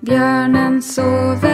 Björnen sover,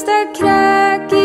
bästa crack.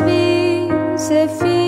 laisse-moi, c'est.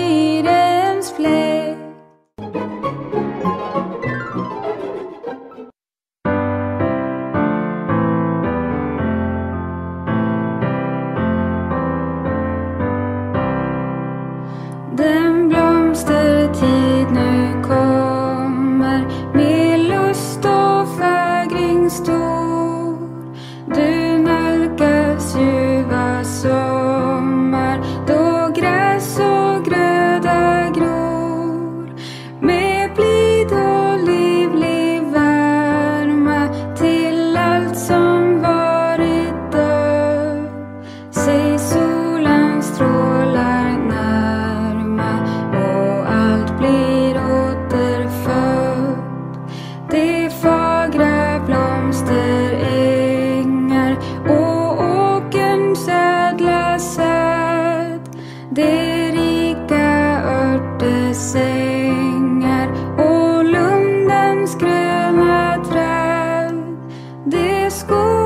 school.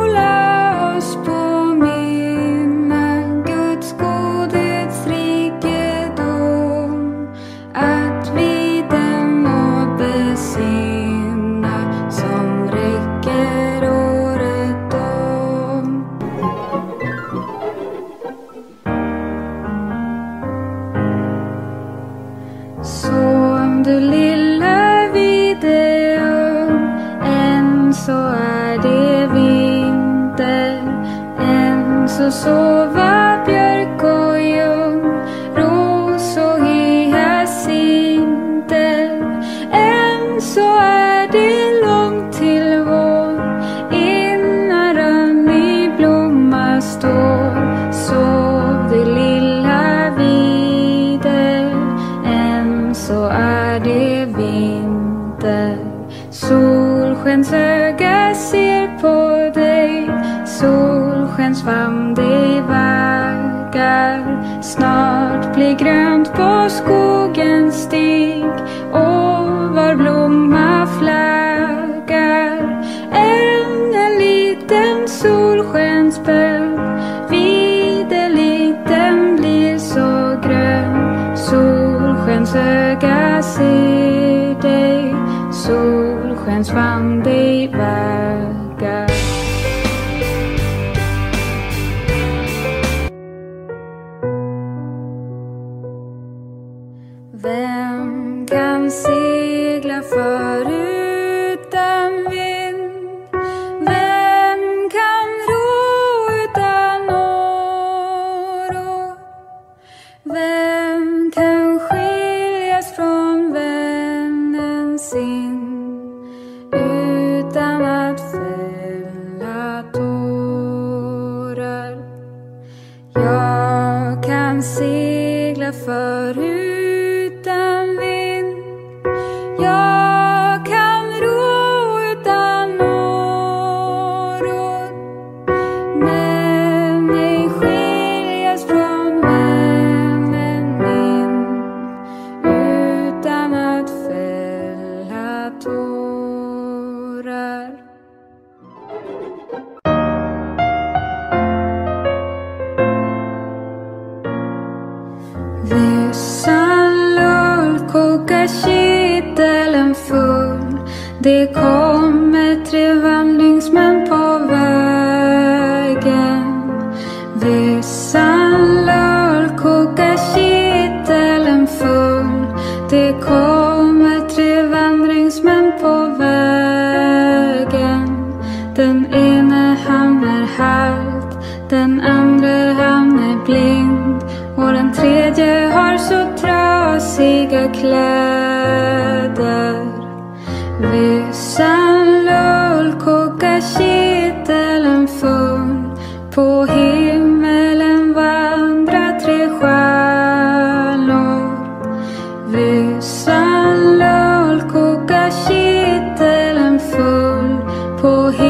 Full På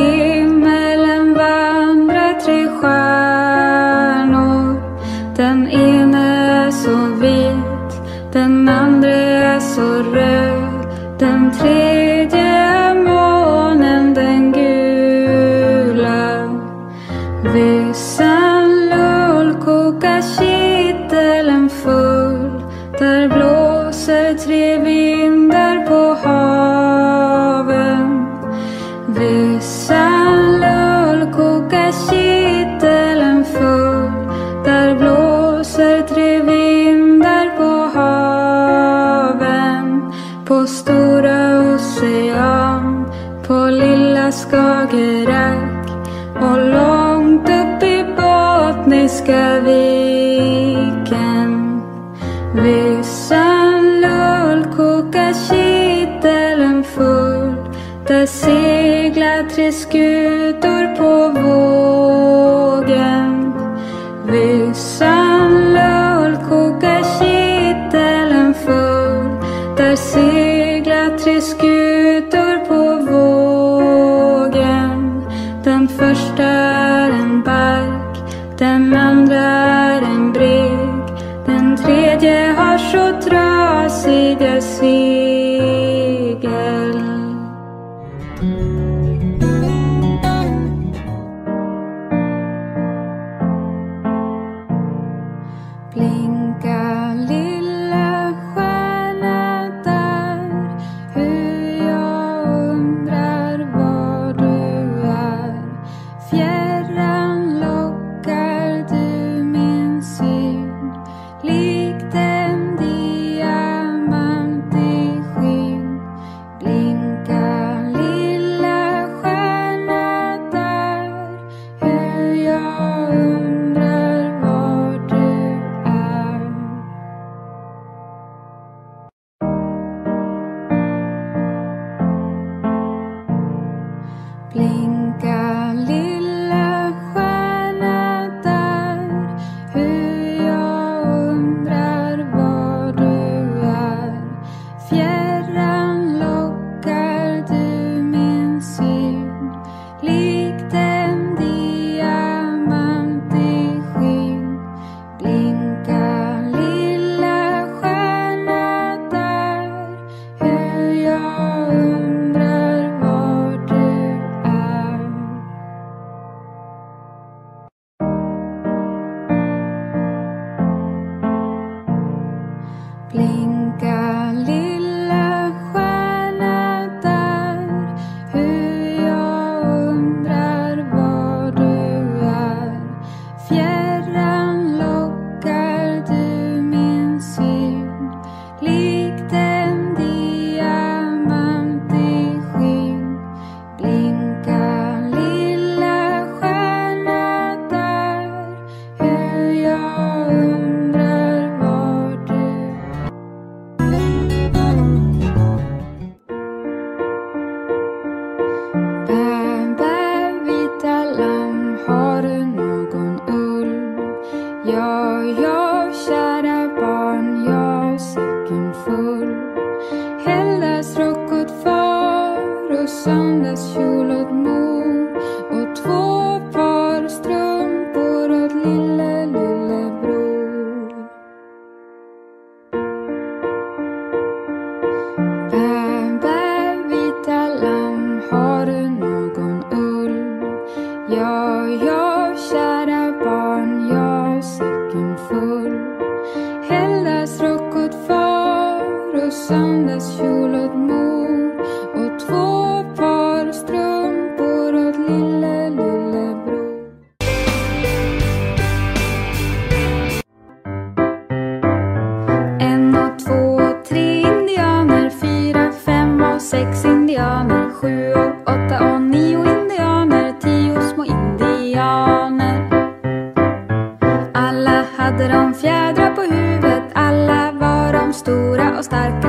fjädrar på huvudet. Alla var de stora och starka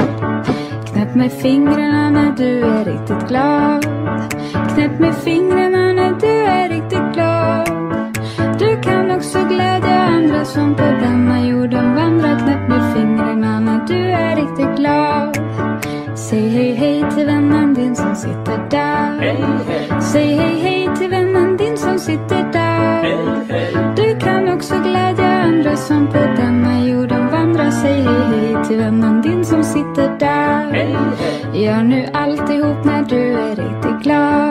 Knäpp med fingrarna när du är riktigt glad. Knäpp med fingrarna när du är riktigt glad. Du kan också glädja andra som på denna jorden vandrar. Knäpp med fingrarna när du är riktigt glad. Säg hej hej till vännen din som sitter där. Säg hej hej till vännen din som sitter där. Du kan också glädja andra som på denna jorden vandrar. Säg hej hej till vännen din sitter där. Gör nu alltihop när du är riktigt glad.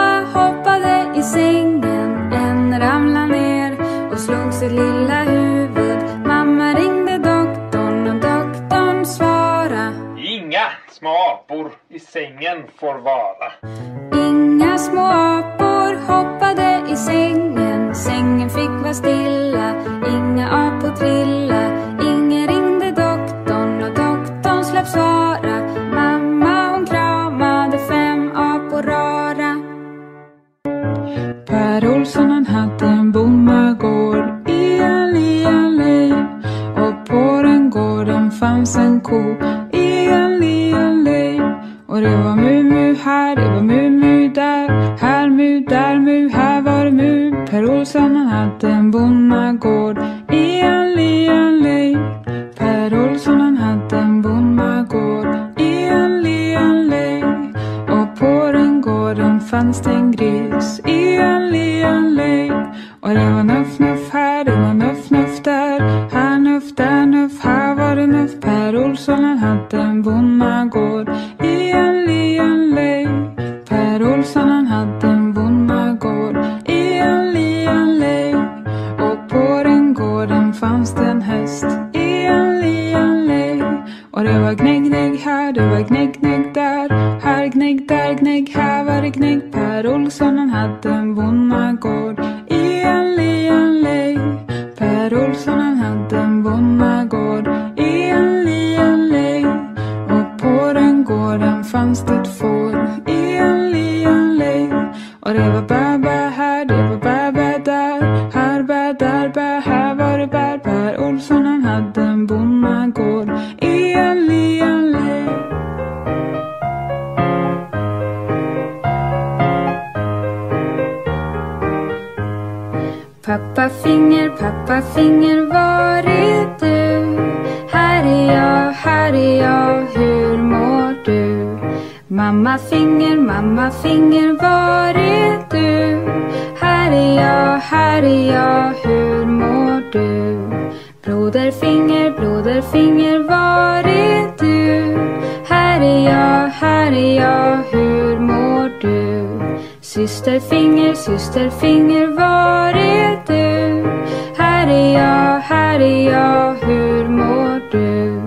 sitt lilla huvud. Mamma ringde doktorn och doktorn svara. Inga små apor i sängen får vara. Inga små apor hoppade i sängen. Sängen fick vara stilla. Inga apor trillade. Här är jag, hur mår du? Broder finger, broder finger, var är du? Här är jag, här är jag, hur mår du? Syster finger, syster finger, var är du? Här är jag, här är jag, hur mår du?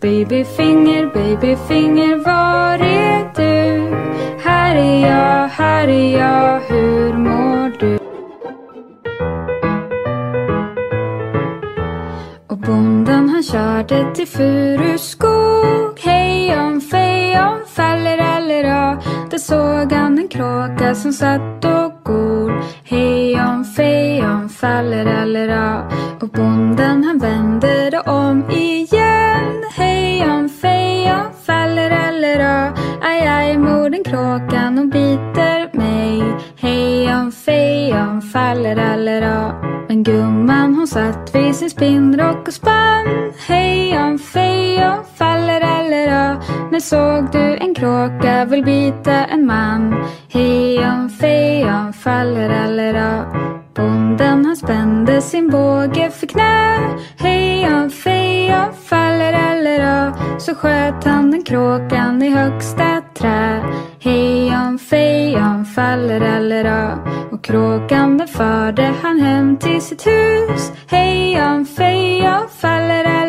Babyfinger, babyfinger, var är du? Här är jag, här är jag, körde till Furuskog. Hej om fej om fallerallera Där såg han en kråka som satt och gol. Hej om fej om fallerallera Och bonden han vände det om igen. Hej om fej om fallerallera Aj, aj, morden kråkan och biter mig. Hej om fej om fallerallera men gumman hon satt vid sin spinnrock och spann. Hej om fej om fallerallera När såg du en kråka vill bita en man? Hej om fej om fallerallera Bonden han spände sin båge för knä. Hej om fej om fallerallera Så sköt han den kråkan i högsta trä. Hej om fej om fallerallera och kråkan den förde han hem till sitt hus? Hej om fej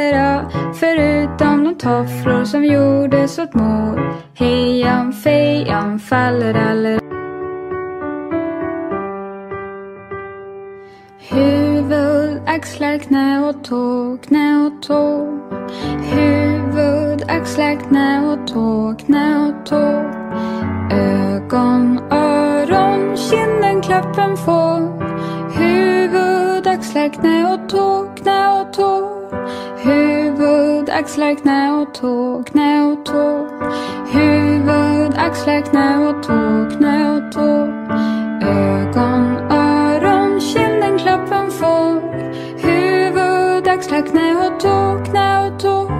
om Förutom de tofflor som gjordes åt mor Hejan fejan fallerallera Huvud, axlar, knä och tå, knä och tå. Huvud, axlar, knä och tå, knä och tå. Ögon, öron, kinden, klappen får. Huvud, axlar, knä och tå, knä och tå. Huvud, axlar, knä och tå, knä och tå. Huvud, axlar, knä och tå, knä och tå. Ögon, öron, kinden, klappen får. Huvud, axlar, knä och tå, knä och tå.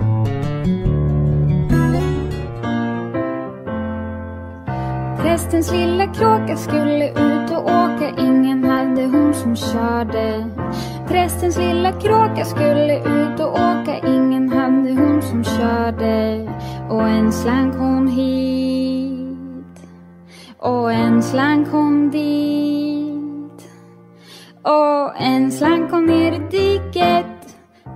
Prästens lilla kråka skulle ut och åka. Ingen hade hon som körde. Prästens lilla kråka skulle ut och åka. Ingen hade hon som körde. Och en slank hon hit. Och en slank hon dit. Och en slank hon ner i diket.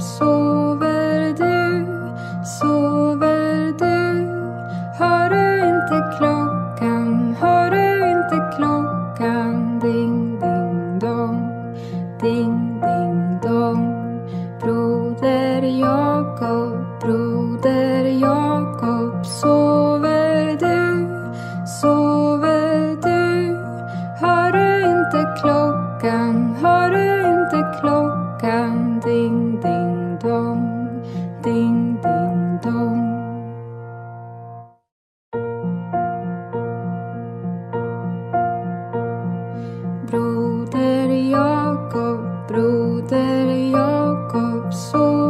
so your cup so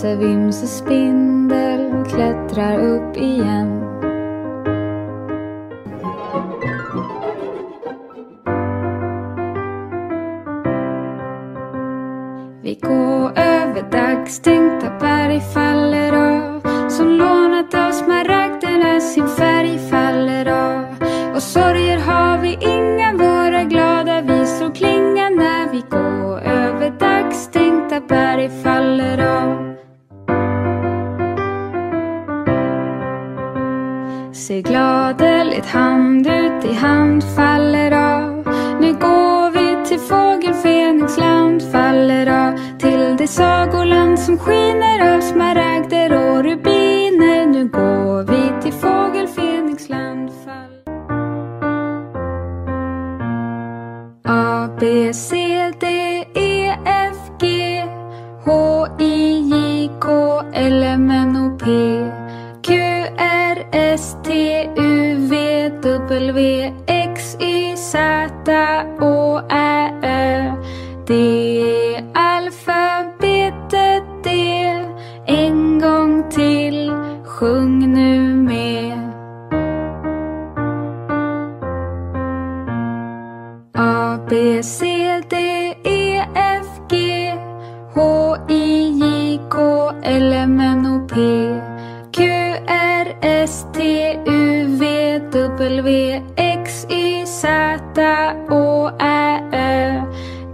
Vimse vimse spindel klättrar upp igen. sig gladeligt hand ut i hand faller av. Nu går vi till fågelfenings land faller av. Till det sagoland som skiner av smaragder och rubiner. Will be. W, X, Y, Z, Å, Ä, Ö.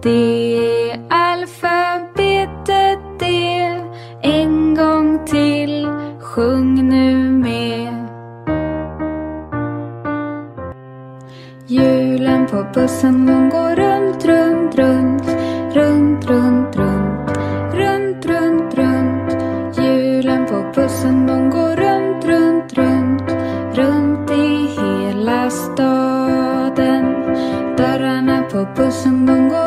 Det är alfabetet det. En gång till, sjung nu med. Julen på bussen, hon går upp 먼곳.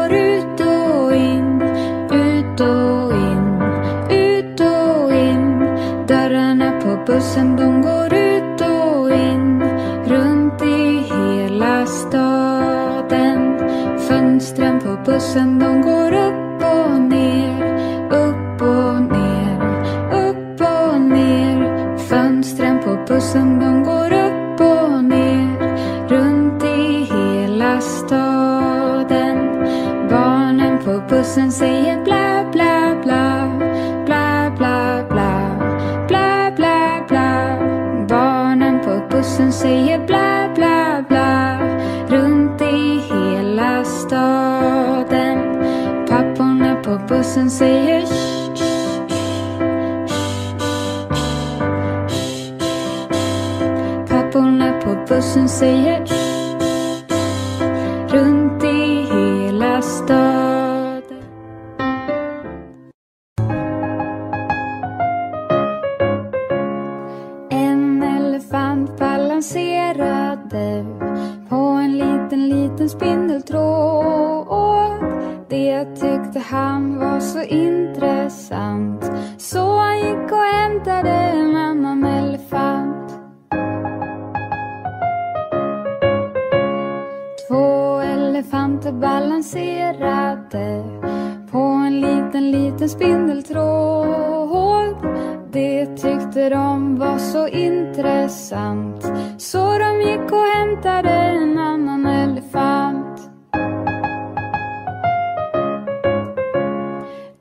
say you're blind.